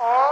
Oh.